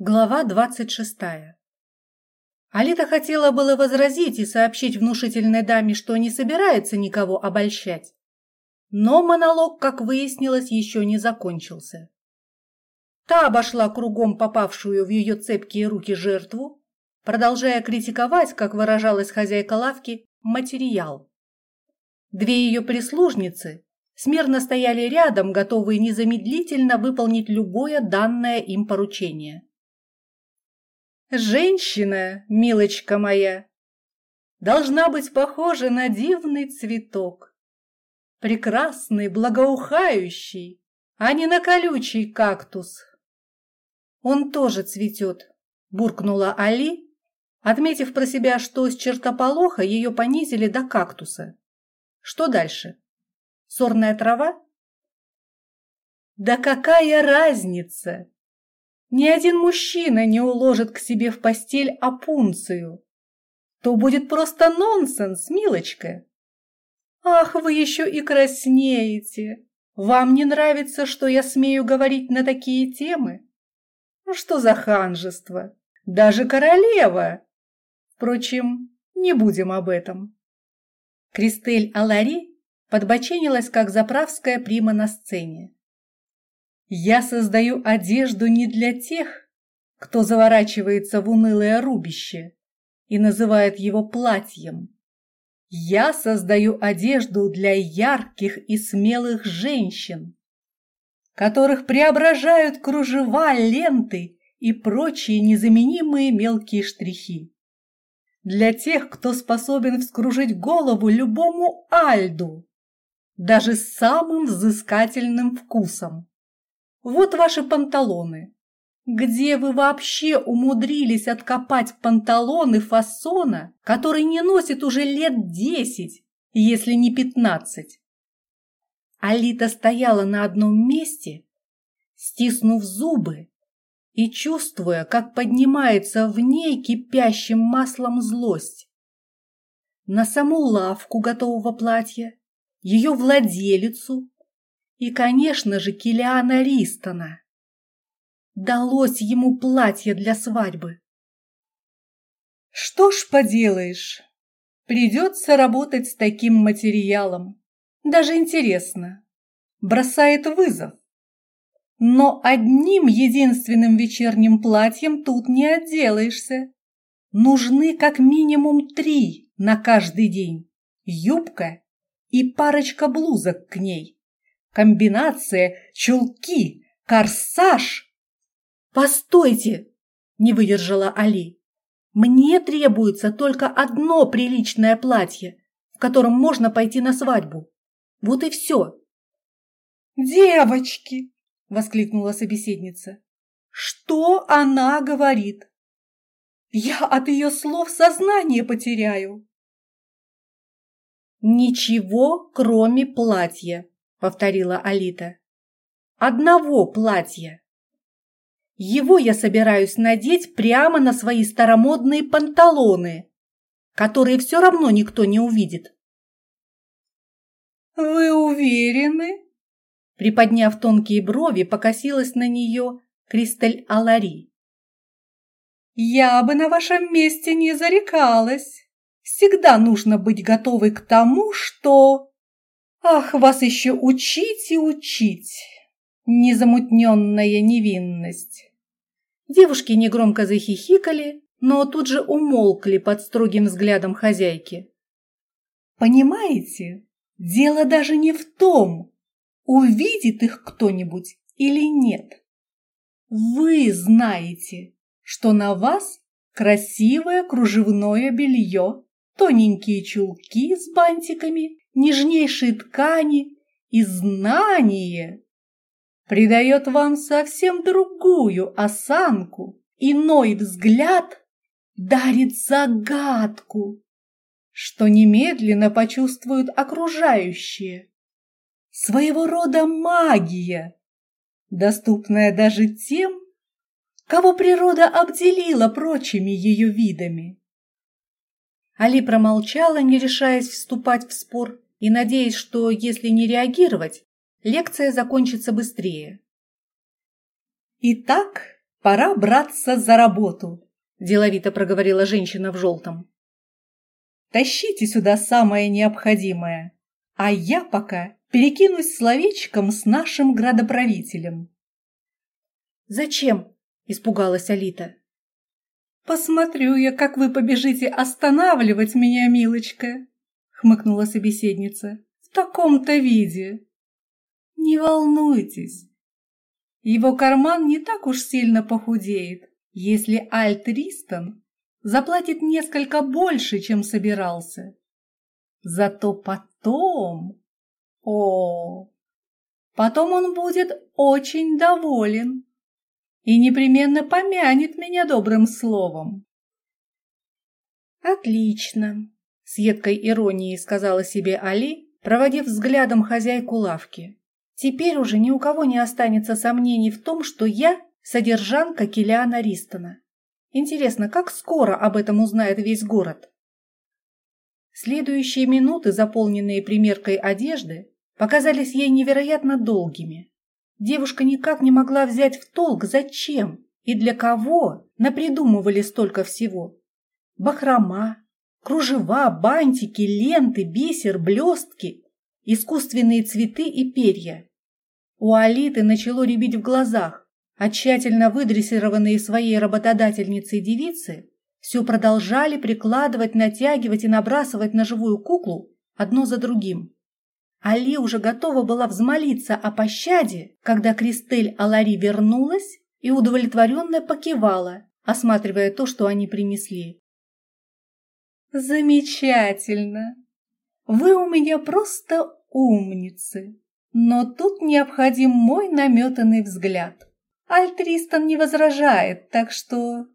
Глава двадцать шестая. Алита хотела было возразить и сообщить внушительной даме, что не собирается никого обольщать. Но монолог, как выяснилось, еще не закончился. Та обошла кругом попавшую в ее цепкие руки жертву, продолжая критиковать, как выражалась хозяйка лавки, материал. Две ее прислужницы смирно стояли рядом, готовые незамедлительно выполнить любое данное им поручение. Женщина, милочка моя, должна быть похожа на дивный цветок. Прекрасный, благоухающий, а не на колючий кактус. Он тоже цветет, буркнула Али, отметив про себя, что с чертополоха ее понизили до кактуса. Что дальше? Сорная трава? Да какая разница? Ни один мужчина не уложит к себе в постель опунцию. То будет просто нонсенс, милочка. Ах, вы еще и краснеете. Вам не нравится, что я смею говорить на такие темы? Ну что за ханжество? Даже королева. Впрочем, не будем об этом. Кристель Алари подбоченилась, как заправская прима на сцене. Я создаю одежду не для тех, кто заворачивается в унылое рубище и называет его платьем. Я создаю одежду для ярких и смелых женщин, которых преображают кружева, ленты и прочие незаменимые мелкие штрихи. Для тех, кто способен вскружить голову любому альду, даже с самым взыскательным вкусом. Вот ваши панталоны. Где вы вообще умудрились откопать панталоны фасона, который не носит уже лет десять, если не пятнадцать? Алита стояла на одном месте, стиснув зубы и чувствуя, как поднимается в ней кипящим маслом злость. На саму лавку готового платья, ее владелицу и, конечно же, Килиана Ристона. Далось ему платье для свадьбы. Что ж поделаешь, придется работать с таким материалом. Даже интересно, бросает вызов. Но одним единственным вечерним платьем тут не отделаешься. Нужны как минимум три на каждый день. Юбка и парочка блузок к ней. Комбинация чулки, корсаж. Постойте, не выдержала Али. Мне требуется только одно приличное платье, в котором можно пойти на свадьбу. Вот и все. Девочки, воскликнула собеседница. Что она говорит? Я от ее слов сознание потеряю. Ничего, кроме платья, — повторила Алита. «Одного платья. Его я собираюсь надеть прямо на свои старомодные панталоны, которые все равно никто не увидит». «Вы уверены?» Приподняв тонкие брови, покосилась на нее Кристаль Алари. «Я бы на вашем месте не зарекалась. Всегда нужно быть готовой к тому, что...» Ах, вас еще учить и учить! Незамутненная невинность! Девушки негромко захихикали, но тут же умолкли под строгим взглядом хозяйки. Понимаете, дело даже не в том, увидит их кто-нибудь или нет. Вы знаете, что на вас красивое кружевное белье, тоненькие чулки с бантиками нежнейшие ткани и знание придает вам совсем другую осанку, иной взгляд дарит загадку, что немедленно почувствуют окружающие. Своего рода магия, доступная даже тем, кого природа обделила прочими ее видами. Али промолчала, не решаясь вступать в спор, и надеясь, что если не реагировать, лекция закончится быстрее. Итак, пора браться за работу», – деловито проговорила женщина в желтом. «Тащите сюда самое необходимое, а я пока перекинусь словечком с нашим градоправителем». «Зачем?» – испугалась Алита. «Посмотрю я, как вы побежите останавливать меня, милочка», – хмыкнула собеседница. «В таком-то виде». «Не волнуйтесь, его карман не так уж сильно похудеет, если Альт Ристон заплатит несколько больше, чем собирался. Зато потом... О, потом он будет очень доволен и непременно помянет меня добрым словом. Отлично, с едкой иронией сказала себе Али, проводив взглядом хозяйку лавки. Теперь уже ни у кого не останется сомнений в том, что я содержанка Килиана Ристона. Интересно, как скоро об этом узнает весь город? Следующие минуты, заполненные примеркой одежды, показались ей невероятно долгими. Девушка никак не могла взять в толк, зачем и для кого напридумывали столько всего. Бахрома, кружева, бантики, ленты, бисер, блестки, искусственные цветы и перья. У Алиты начало рябить в глазах, а тщательно выдрессированные своей работодательницей девицы все продолжали прикладывать, натягивать и набрасывать на живую куклу одно за другим. Али уже готова была взмолиться о пощаде, когда Кристель Алари вернулась и удовлетворенно покивала, осматривая то, что они принесли. «Замечательно! Вы у меня просто умницы!» Но тут необходим мой наметанный взгляд. Альтристон не возражает, так что...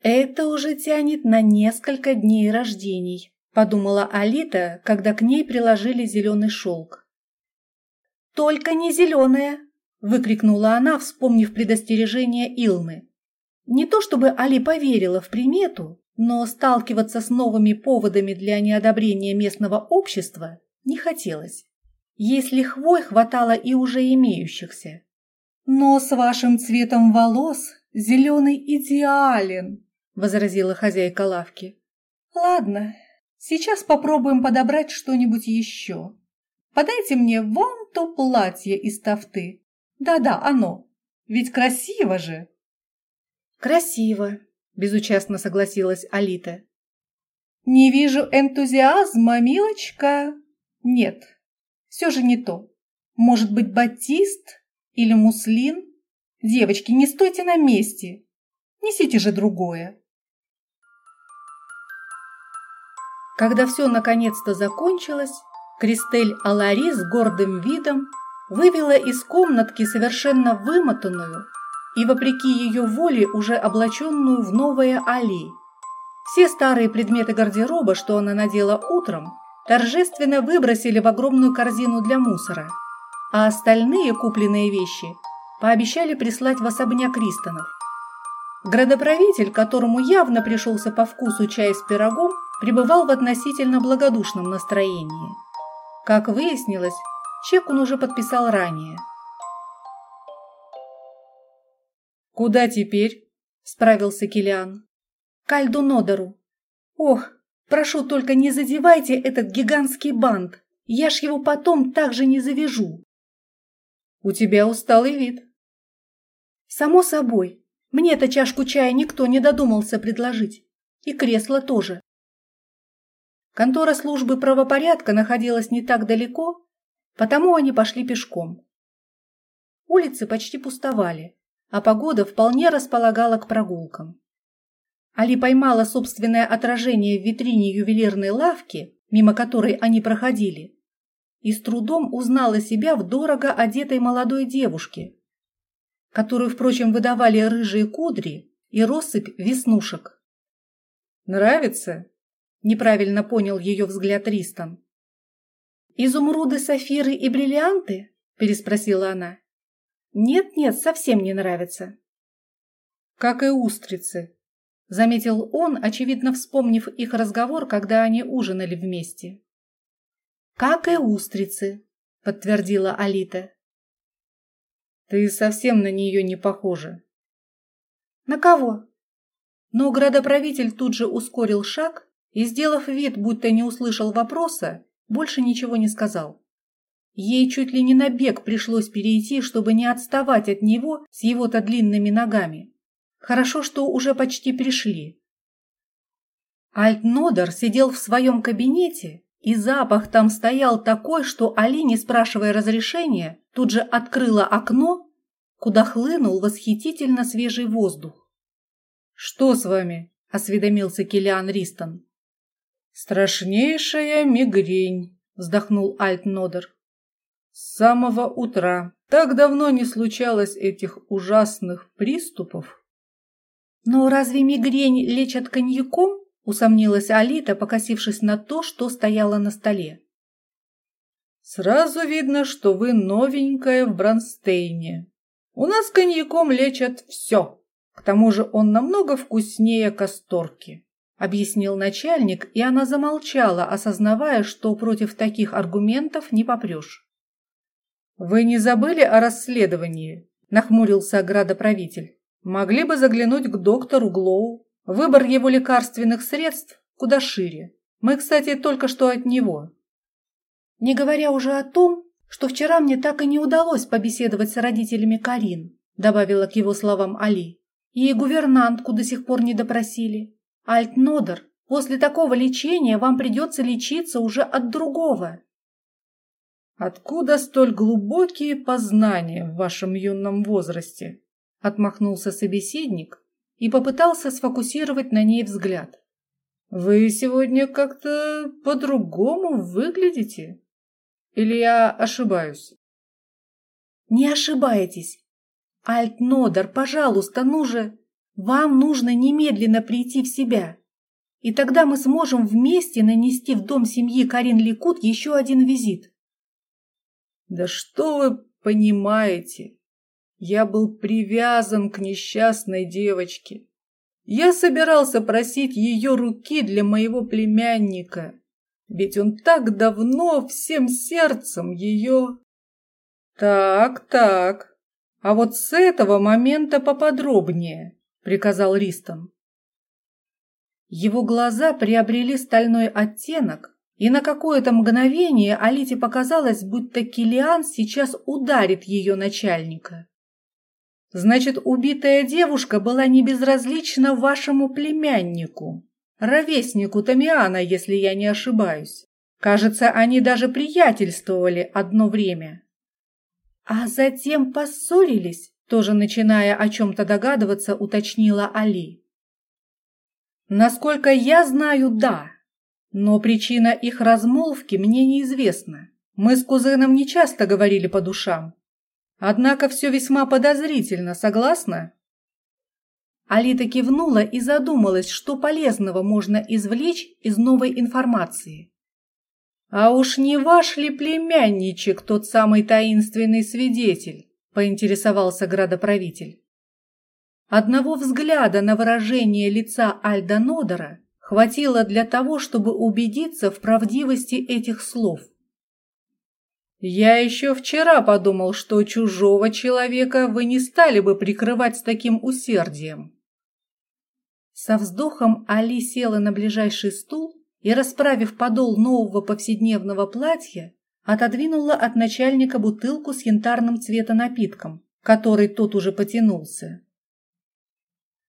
Это уже тянет на несколько дней рождений, подумала Алита, когда к ней приложили зеленый шелк. Только не зеленое, выкрикнула она, вспомнив предостережение Илмы. Не то чтобы Али поверила в примету, но сталкиваться с новыми поводами для неодобрения местного общества не хотелось если хвой хватало и уже имеющихся. «Но с вашим цветом волос зеленый идеален», — возразила хозяйка лавки. «Ладно, сейчас попробуем подобрать что-нибудь еще. Подайте мне вон то платье из тафты. Да-да, оно. Ведь красиво же!» «Красиво», — безучастно согласилась Алита. «Не вижу энтузиазма, милочка. Нет, все же не то. Может быть, батист или муслин? Девочки, не стойте на месте. Несите же другое. Когда все наконец-то закончилось, Кристель Алари с гордым видом вывела из комнатки совершенно вымотанную и, вопреки ее воле, уже облаченную в новое Али. Все старые предметы гардероба, что она надела утром, торжественно выбросили в огромную корзину для мусора, а остальные купленные вещи пообещали прислать в особняк Кристонов. Градоправитель, которому явно пришелся по вкусу чай с пирогом, пребывал в относительно благодушном настроении. Как выяснилось, чек он уже подписал ранее. «Куда теперь?» – справился Килиан. «Кальду Нодору. Ох, Прошу, только не задевайте этот гигантский бант. Я ж его потом так же не завяжу. У тебя усталый вид. Само собой. Мне-то чашку чая никто не додумался предложить. И кресло тоже. Контора службы правопорядка находилась не так далеко, потому они пошли пешком. Улицы почти пустовали, а погода вполне располагала к прогулкам. Али поймала собственное отражение в витрине ювелирной лавки, мимо которой они проходили, и с трудом узнала себя в дорого одетой молодой девушке, которую, впрочем, выдавали рыжие кудри и россыпь веснушек. «Нравится?» – неправильно понял ее взгляд Ристон. «Изумруды, сафиры и бриллианты?» – переспросила она. «Нет-нет, совсем не нравится». «Как и устрицы», заметил он, очевидно вспомнив их разговор, когда они ужинали вместе. «Как и устрицы», — подтвердила Алита. «Ты совсем на нее не похожа». На кого? Но градоправитель тут же ускорил шаг и, сделав вид, будто не услышал вопроса, больше ничего не сказал. Ей чуть ли не на бег пришлось перейти, чтобы не отставать от него с его-то длинными ногами. Хорошо, что уже почти пришли. Альтнодер сидел в своем кабинете, и запах там стоял такой, что Али, не спрашивая разрешения, тут же открыла окно, куда хлынул восхитительно свежий воздух. «Что с вами?» – осведомился Килиан Ристон. «Страшнейшая мигрень», – вздохнул Альтнодер. «С самого утра. Так давно не случалось этих ужасных приступов». «Но разве мигрень лечат коньяком?» усомнилась Алита, покосившись на то, что стояло на столе. Сразу видно, что вы новенькая в Бронстейне. У нас коньяком лечат все. К тому же он намного вкуснее касторки, объяснил начальник, и она замолчала, осознавая, что против таких аргументов не попрешь. Вы не забыли о расследовании? нахмурился градоправитель. Могли бы заглянуть к доктору Глоу. Выбор его лекарственных средств куда шире. Мы, кстати, только что от него. Не говоря уже о том, что вчера мне так и не удалось побеседовать с родителями Карин, добавила к его словам Али. И гувернантку до сих пор не допросили. Альтнодер, после такого лечения вам придется лечиться уже от другого. Откуда столь глубокие познания в вашем юном возрасте? Отмахнулся собеседник, и попытался сфокусировать на ней взгляд. «Вы сегодня как-то по-другому выглядите? Или я ошибаюсь?» «Не ошибаетесь. Альтнодер, пожалуйста, ну же, вам нужно немедленно прийти в себя, и тогда мы сможем вместе нанести в дом семьи Карин Ликут еще один визит». «Да что вы понимаете? Я был привязан к несчастной девочке. Я собирался просить ее руки для моего племянника, ведь он так давно всем сердцем ее... Так, так, а вот с этого момента поподробнее, приказал Ристон. Его глаза приобрели стальной оттенок, и на какое-то мгновение Алите показалось, будто Килиан сейчас ударит ее начальника. Значит, убитая девушка была не безразлична вашему племяннику, ровеснику Тамиана, если я не ошибаюсь. Кажется, они даже приятельствовали одно время. А затем поссорились, тоже начиная о чем-то догадываться, уточнила Али. Насколько я знаю, да, но причина их размолвки мне неизвестна. Мы с кузеном не часто говорили по душам, Однако все весьма подозрительно, согласна? Алита кивнула и задумалась, что полезного можно извлечь из новой информации. «А уж не ваш ли племянничек тот самый таинственный свидетель?» – поинтересовался градоправитель. Одного взгляда на выражение лица Альда Нодора хватило для того, чтобы убедиться в правдивости этих слов. Я еще вчера подумал, что чужого человека вы не стали бы прикрывать с таким усердием. Со вздохом Али села на ближайший стул и, расправив подол нового повседневного платья, отодвинула от начальника бутылку с янтарным цветом напитком, который тот уже потянулся.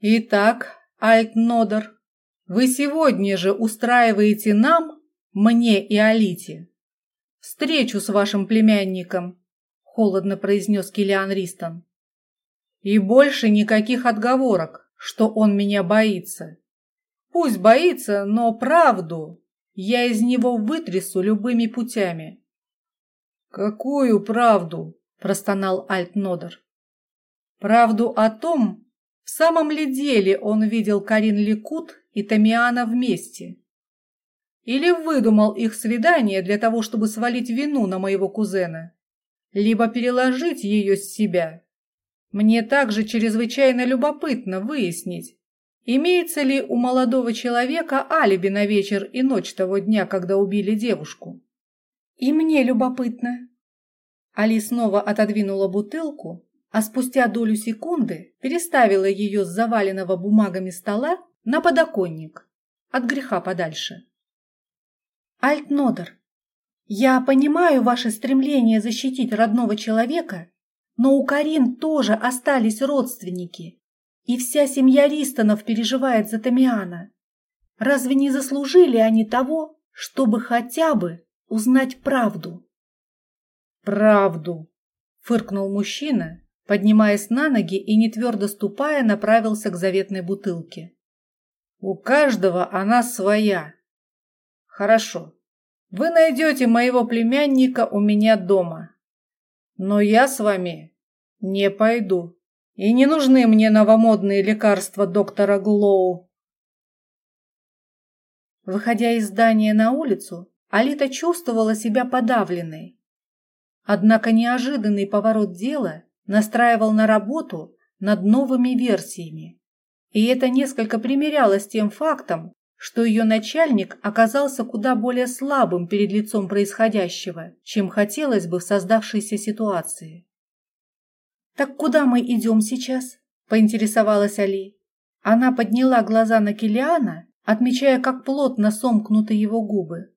«Итак, Альтнодер, вы сегодня же устраиваете нам, мне и Алите, встречу с вашим племянником», — холодно произнес Килиан Ристон. «И больше никаких отговорок, что он меня боится. Пусть боится, но правду я из него вытрясу любыми путями». «Какую правду?» – простонал Альтнодер. «Правду о том, в самом ли деле он видел Карин Ликут и Тамиана вместе?» Или выдумал их свидание для того, чтобы свалить вину на моего кузена, либо переложить ее с себя. Мне также чрезвычайно любопытно выяснить, имеется ли у молодого человека алиби на вечер и ночь того дня, когда убили девушку. И мне любопытно. Али снова отодвинула бутылку а спустя долю секунды переставила ее с заваленного бумагами стола на подоконник, от греха подальше. Альтнодер, я понимаю ваше стремление защитить родного человека, но у Карин тоже остались родственники, и вся семья Ристонов переживает за Тамиана. Разве не заслужили они того, чтобы хотя бы узнать правду? Правду, фыркнул мужчина, поднимаясь на ноги и не твердо ступая, направился к заветной бутылке. У каждого она своя. Хорошо. Вы найдете моего племянника у меня дома. Но я с вами не пойду. И не нужны мне новомодные лекарства доктора Глоу. Выходя из здания на улицу, Алита чувствовала себя подавленной. Однако неожиданный поворот дела настраивал на работу над новыми версиями. И это несколько примеряло с тем фактом, что ее начальник оказался куда более слабым перед лицом происходящего, чем хотелось бы в создавшейся ситуации. «Так куда мы идем сейчас?» – поинтересовалась Али. Она подняла глаза на Килиана, отмечая, как плотно сомкнуты его губы.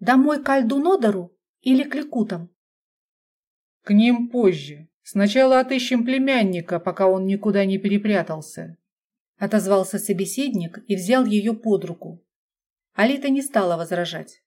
«Домой к Альдунодару или к Ликутам?» «К ним позже. Сначала отыщем племянника, пока он никуда не перепрятался», отозвался собеседник и взял ее под руку. Алита не стала возражать.